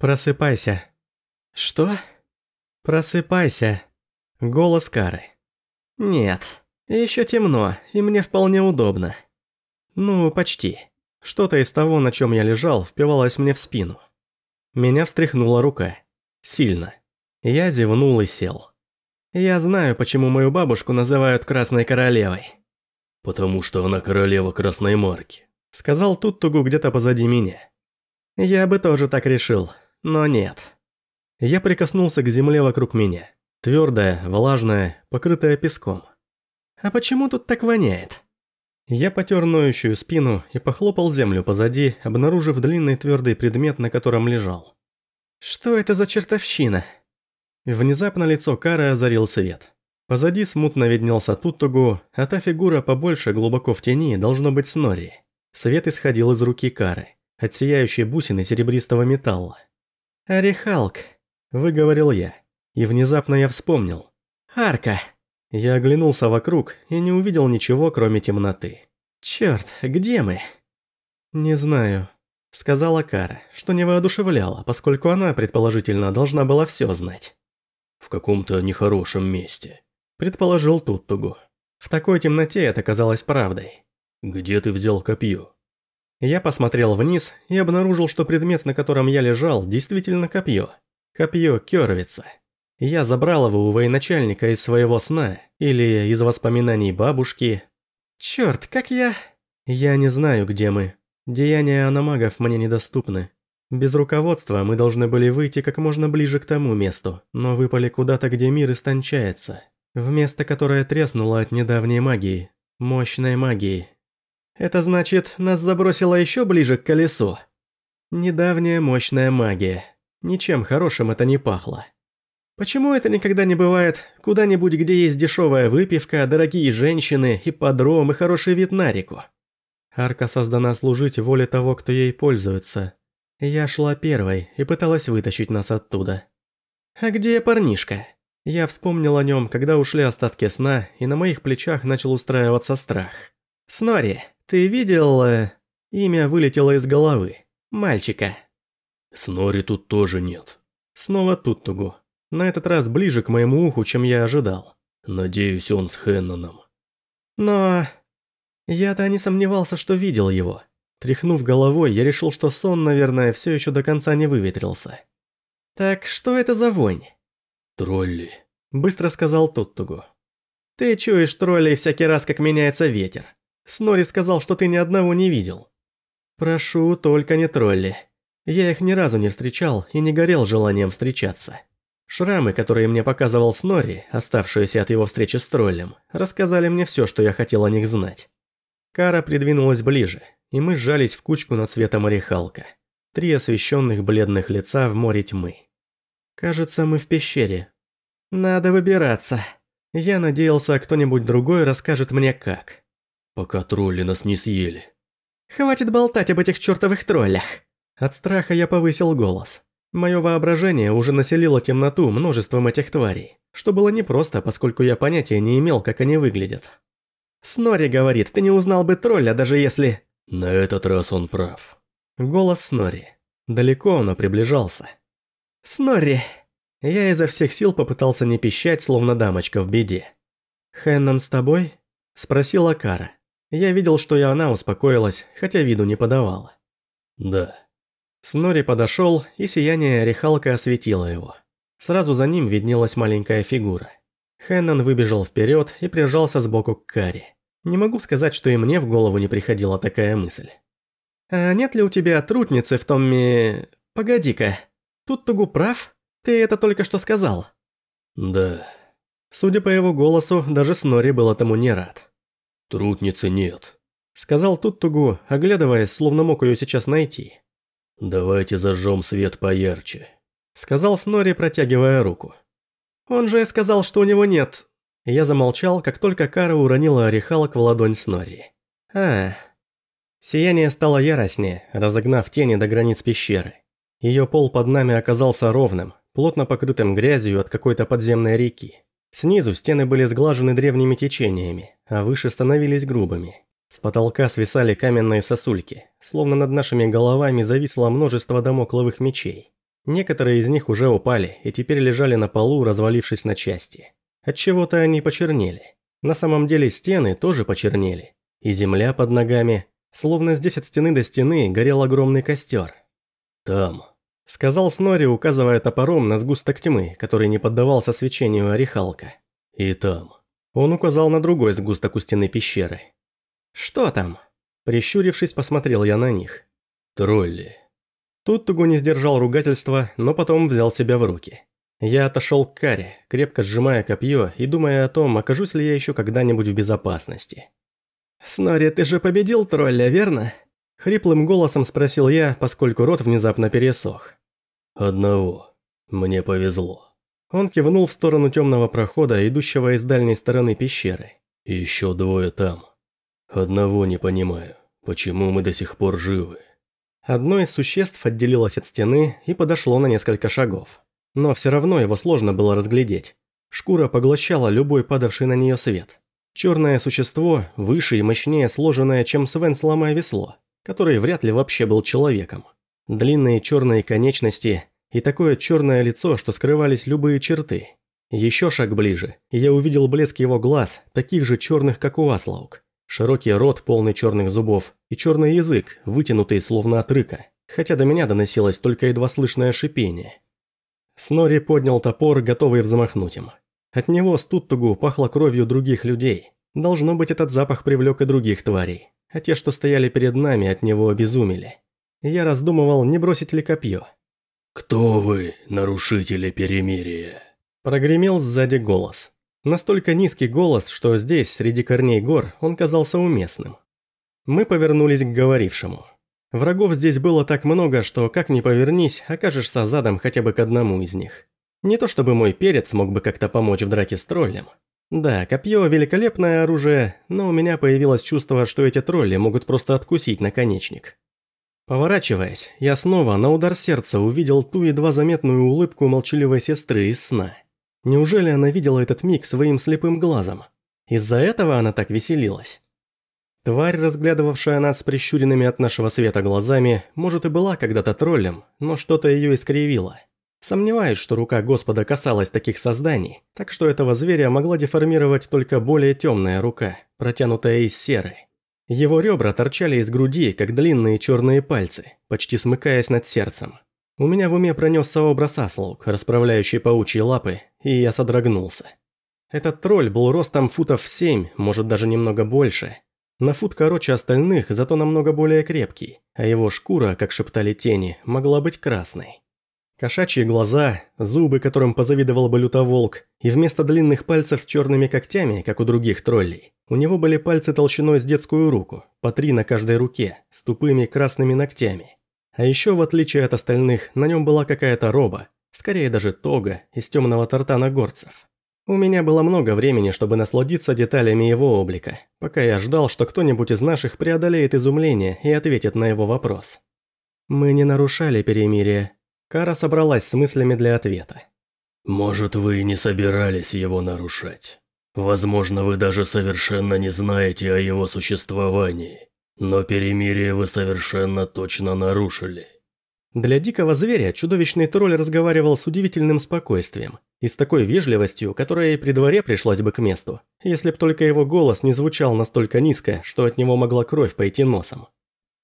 «Просыпайся». «Что?» «Просыпайся». Голос Кары. «Нет, еще темно, и мне вполне удобно». «Ну, почти. Что-то из того, на чем я лежал, впивалось мне в спину». Меня встряхнула рука. Сильно. Я зевнул и сел. Я знаю, почему мою бабушку называют Красной Королевой. «Потому что она королева Красной Марки», — сказал Туттугу где-то позади меня. Я бы тоже так решил, но нет. Я прикоснулся к земле вокруг меня. Твердая, влажная, покрытая песком. А почему тут так воняет? Я потер ноющую спину и похлопал землю позади, обнаружив длинный твердый предмет, на котором лежал. Что это за чертовщина? Внезапно лицо Кары озарил свет. Позади смутно виднелся Туттугу, а та фигура побольше глубоко в тени должно быть Снори. Свет исходил из руки Кары, от сияющей бусины серебристого металла. «Арихалк», — выговорил я, и внезапно я вспомнил. «Арка». Я оглянулся вокруг и не увидел ничего, кроме темноты. «Чёрт, где мы?» «Не знаю», — сказала Кара, что не воодушевляло, поскольку она, предположительно, должна была всё знать. «В каком-то нехорошем месте», — предположил Туттугу. В такой темноте это казалось правдой. «Где ты взял копье?» Я посмотрел вниз и обнаружил, что предмет, на котором я лежал, действительно копье. Копье Кёрвица. Я забрал его у военачальника из своего сна, или из воспоминаний бабушки. Чёрт, как я... Я не знаю, где мы. Деяния аномагов мне недоступны. Без руководства мы должны были выйти как можно ближе к тому месту, но выпали куда-то, где мир истончается. В место, которое треснуло от недавней магии. Мощной магии. Это значит, нас забросило еще ближе к колесу. Недавняя мощная магия. Ничем хорошим это не пахло. Почему это никогда не бывает куда-нибудь, где есть дешевая выпивка, дорогие женщины, ипподром и хороший вид на реку? Арка создана служить воле того, кто ей пользуется. Я шла первой и пыталась вытащить нас оттуда. А где парнишка? Я вспомнил о нем, когда ушли остатки сна, и на моих плечах начал устраиваться страх. Снори, «Ты видел...» э, Имя вылетело из головы. Мальчика. Снори тут тоже нет. Снова Туттугу. На этот раз ближе к моему уху, чем я ожидал. Надеюсь, он с Хенноном. Но... Я-то не сомневался, что видел его. Тряхнув головой, я решил, что сон, наверное, все еще до конца не выветрился. «Так что это за вонь?» «Тролли», — быстро сказал Туттугу. «Ты чуешь троллей всякий раз, как меняется ветер. Снори сказал, что ты ни одного не видел. Прошу, только не тролли. Я их ни разу не встречал и не горел желанием встречаться. Шрамы, которые мне показывал Снори, оставшиеся от его встречи с троллем, рассказали мне все, что я хотел о них знать. Кара придвинулась ближе, и мы сжались в кучку на цвета морехалка. Три освещенных бледных лица в море тьмы. Кажется, мы в пещере. Надо выбираться. Я надеялся, кто-нибудь другой расскажет мне как. Пока тролли нас не съели. Хватит болтать об этих чертовых троллях. От страха я повысил голос. Мое воображение уже населило темноту множеством этих тварей, что было непросто, поскольку я понятия не имел, как они выглядят. Снори говорит, ты не узнал бы тролля, даже если... На этот раз он прав. Голос Снори. Далеко, но приближался. Снори. Я изо всех сил попытался не пищать, словно дамочка в беде. «Хеннон с тобой?» – спросила Кара. Я видел, что и она успокоилась, хотя виду не подавала. Да. Снори подошел, и сияние орехалка осветило его. Сразу за ним виднелась маленькая фигура. Хеннон выбежал вперед и прижался сбоку к Каре. Не могу сказать, что и мне в голову не приходила такая мысль. «А нет ли у тебя трутницы в том ми... Погоди-ка, тут Тугу прав? Ты это только что сказал?» «Да». Судя по его голосу, даже Снори был этому не рад. «Трутницы нет», — сказал Туттугу, оглядываясь, словно мог ее сейчас найти. «Давайте зажжем свет поярче», — сказал Снори, протягивая руку. «Он же сказал, что у него нет...» Я замолчал, как только Кара уронила орехалок в ладонь Снори. «А...» Сияние стало яростнее, разогнав тени до границ пещеры. Ее пол под нами оказался ровным, плотно покрытым грязью от какой-то подземной реки. Снизу стены были сглажены древними течениями, а выше становились грубыми. С потолка свисали каменные сосульки, словно над нашими головами зависло множество домокловых мечей. Некоторые из них уже упали и теперь лежали на полу, развалившись на части. Отчего-то они почернели. На самом деле стены тоже почернели. И земля под ногами. Словно здесь от стены до стены горел огромный костер. Там. Сказал Снори, указывая топором на сгусток тьмы, который не поддавался свечению орехалка. И там. Он указал на другой сгусток у стены пещеры. «Что там?» Прищурившись, посмотрел я на них. Тролли. Тут Тугу не сдержал ругательства, но потом взял себя в руки. Я отошел к каре, крепко сжимая копье и думая о том, окажусь ли я еще когда-нибудь в безопасности. «Снори, ты же победил тролля, верно?» Хриплым голосом спросил я, поскольку рот внезапно пересох. Одного. Мне повезло. Он кивнул в сторону темного прохода, идущего из дальней стороны пещеры. Еще двое там. Одного не понимаю, почему мы до сих пор живы. Одно из существ отделилось от стены и подошло на несколько шагов. Но все равно его сложно было разглядеть. Шкура поглощала любой падавший на нее свет. Черное существо, выше и мощнее сложенное, чем Свен сломая весло, который вряд ли вообще был человеком. Длинные черные конечности и такое черное лицо, что скрывались любые черты. Еще шаг ближе, и я увидел блеск его глаз, таких же черных, как у Аслаук. Широкий рот, полный черных зубов, и черный язык, вытянутый словно от рыка, хотя до меня доносилось только едва слышное шипение. Снори поднял топор, готовый взмахнуть им. От него с Туттугу пахло кровью других людей. Должно быть, этот запах привлек и других тварей. А те, что стояли перед нами, от него обезумели. Я раздумывал, не бросить ли копье. «Кто вы, нарушители перемирия?» Прогремел сзади голос. Настолько низкий голос, что здесь, среди корней гор, он казался уместным. Мы повернулись к говорившему. Врагов здесь было так много, что как ни повернись, окажешься задом хотя бы к одному из них. Не то чтобы мой перец мог бы как-то помочь в драке с троллем. Да, копье – великолепное оружие, но у меня появилось чувство, что эти тролли могут просто откусить наконечник. Поворачиваясь, я снова на удар сердца увидел ту едва заметную улыбку молчаливой сестры из сна. Неужели она видела этот миг своим слепым глазом? Из-за этого она так веселилась? Тварь, разглядывавшая нас с прищуренными от нашего света глазами, может и была когда-то троллем, но что-то ее искривило. Сомневаюсь, что рука Господа касалась таких созданий, так что этого зверя могла деформировать только более темная рука, протянутая из серы. Его ребра торчали из груди, как длинные черные пальцы, почти смыкаясь над сердцем. У меня в уме пронесся образ Аслаук, расправляющий паучьи лапы, и я содрогнулся. Этот тролль был ростом футов семь, может даже немного больше. На фут короче остальных, зато намного более крепкий, а его шкура, как шептали тени, могла быть красной. Кошачьи глаза, зубы, которым позавидовал бы лютоволк, и вместо длинных пальцев с черными когтями, как у других троллей, у него были пальцы толщиной с детскую руку, по три на каждой руке, с тупыми красными ногтями. А еще, в отличие от остальных, на нем была какая-то роба, скорее даже тога из темного тартана горцев. У меня было много времени, чтобы насладиться деталями его облика, пока я ждал, что кто-нибудь из наших преодолеет изумление и ответит на его вопрос. Мы не нарушали перемирие. Кара собралась с мыслями для ответа. «Может, вы и не собирались его нарушать. Возможно, вы даже совершенно не знаете о его существовании, но перемирие вы совершенно точно нарушили». Для дикого зверя чудовищный тролль разговаривал с удивительным спокойствием и с такой вежливостью, которая и при дворе пришлась бы к месту, если б только его голос не звучал настолько низко, что от него могла кровь пойти носом.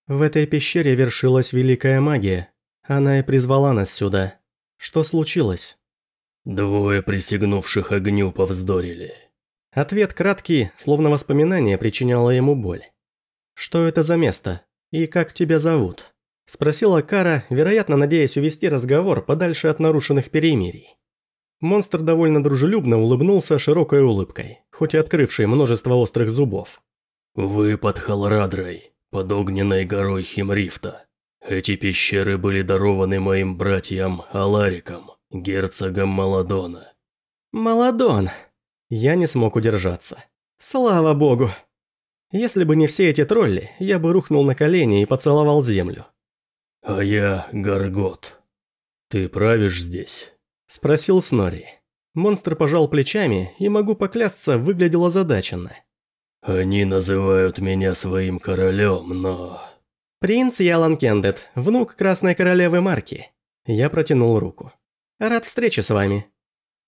В этой пещере вершилась великая магия. Она и призвала нас сюда. Что случилось? Двое присягнувших огню повздорили. Ответ краткий, словно воспоминание причиняло ему боль. Что это за место? И как тебя зовут? Спросила Кара, вероятно, надеясь увести разговор подальше от нарушенных перемирий. Монстр довольно дружелюбно улыбнулся широкой улыбкой, хоть и открывшей множество острых зубов. «Вы под Халрадрой, под огненной горой Химрифта. Эти пещеры были дарованы моим братьям Алариком, герцогом Маладона». «Маладон!» Я не смог удержаться. «Слава богу!» Если бы не все эти тролли, я бы рухнул на колени и поцеловал землю. «А я Гаргот. Ты правишь здесь?» Спросил Снори. Монстр пожал плечами и, могу поклясться, выглядел озадаченно. «Они называют меня своим королем, но...» «Принц Ялан Кендет, внук Красной Королевы Марки. Я протянул руку. «Рад встрече с вами».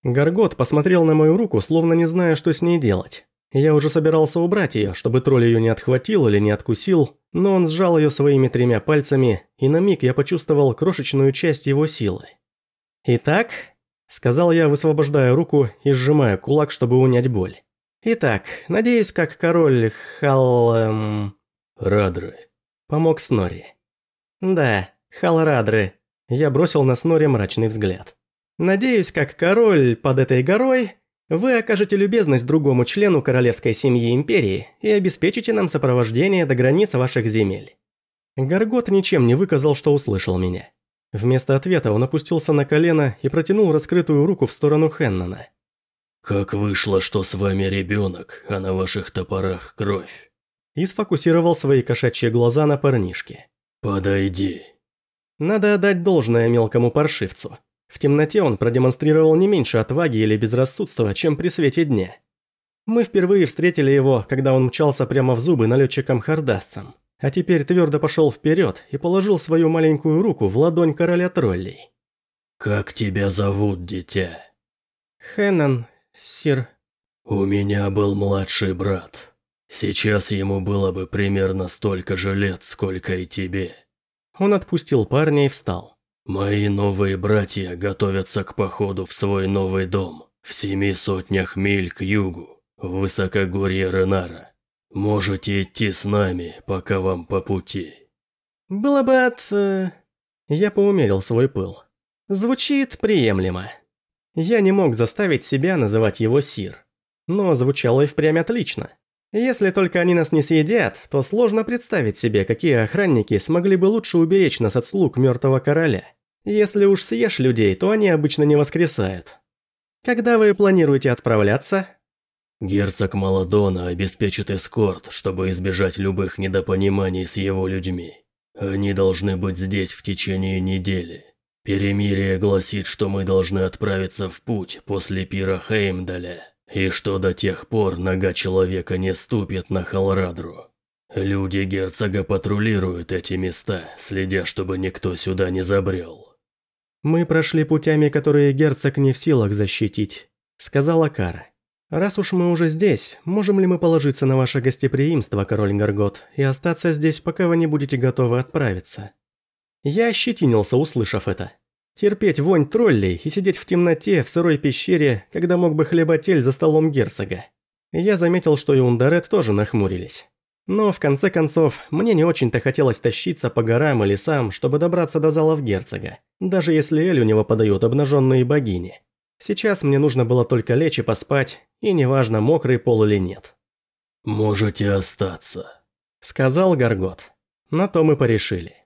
Гаргот посмотрел на мою руку, словно не зная, что с ней делать. Я уже собирался убрать ее, чтобы тролль ее не отхватил или не откусил, но он сжал ее своими тремя пальцами, и на миг я почувствовал крошечную часть его силы. «Итак», – сказал я, высвобождая руку и сжимая кулак, чтобы унять боль. «Итак, надеюсь, как король Хал... Эм... Радры», – помог Снори. «Да, Халрадры». Я бросил на Снори мрачный взгляд. «Надеюсь, как король под этой горой, вы окажете любезность другому члену королевской семьи Империи и обеспечите нам сопровождение до границ ваших земель». Гаргот ничем не выказал, что услышал меня. Вместо ответа он опустился на колено и протянул раскрытую руку в сторону Хеннона. «Как вышло, что с вами ребенок, а на ваших топорах кровь?» И сфокусировал свои кошачьи глаза на парнишке. «Подойди». Надо отдать должное мелкому паршивцу. В темноте он продемонстрировал не меньше отваги или безрассудства, чем при свете дня. Мы впервые встретили его, когда он мчался прямо в зубы налетчикам-хардасцам, а теперь твердо пошел вперед и положил свою маленькую руку в ладонь короля троллей. «Как тебя зовут, дитя?» «Хеннон, сир...» «У меня был младший брат. Сейчас ему было бы примерно столько же лет, сколько и тебе». Он отпустил парня и встал. Мои новые братья готовятся к походу в свой новый дом, в семи сотнях миль к югу, в высокогорье Ренара. Можете идти с нами, пока вам по пути. Было бы от... Э... Я поумерил свой пыл. Звучит приемлемо. Я не мог заставить себя называть его Сир. Но звучало и впрямь отлично. Если только они нас не съедят, то сложно представить себе, какие охранники смогли бы лучше уберечь нас от слуг мертвого короля. Если уж съешь людей, то они обычно не воскресают. Когда вы планируете отправляться? Герцог Маладона обеспечит эскорт, чтобы избежать любых недопониманий с его людьми. Они должны быть здесь в течение недели. Перемирие гласит, что мы должны отправиться в путь после пира Хеймдаля, и что до тех пор нога человека не ступит на Халрадру. Люди герцога патрулируют эти места, следя, чтобы никто сюда не забрел. «Мы прошли путями, которые герцог не в силах защитить», — сказала Кара. «Раз уж мы уже здесь, можем ли мы положиться на ваше гостеприимство, король Гаргот, и остаться здесь, пока вы не будете готовы отправиться?» Я ощетинился, услышав это. Терпеть вонь троллей и сидеть в темноте в сырой пещере, когда мог бы хлеботель за столом герцога. Я заметил, что и Ундарет тоже нахмурились. Но, в конце концов, мне не очень-то хотелось тащиться по горам и лесам, чтобы добраться до залов герцога, даже если Эль у него подают обнаженные богини. Сейчас мне нужно было только лечь и поспать, и неважно, мокрый пол или нет. «Можете остаться», — сказал Гаргот. На то мы порешили.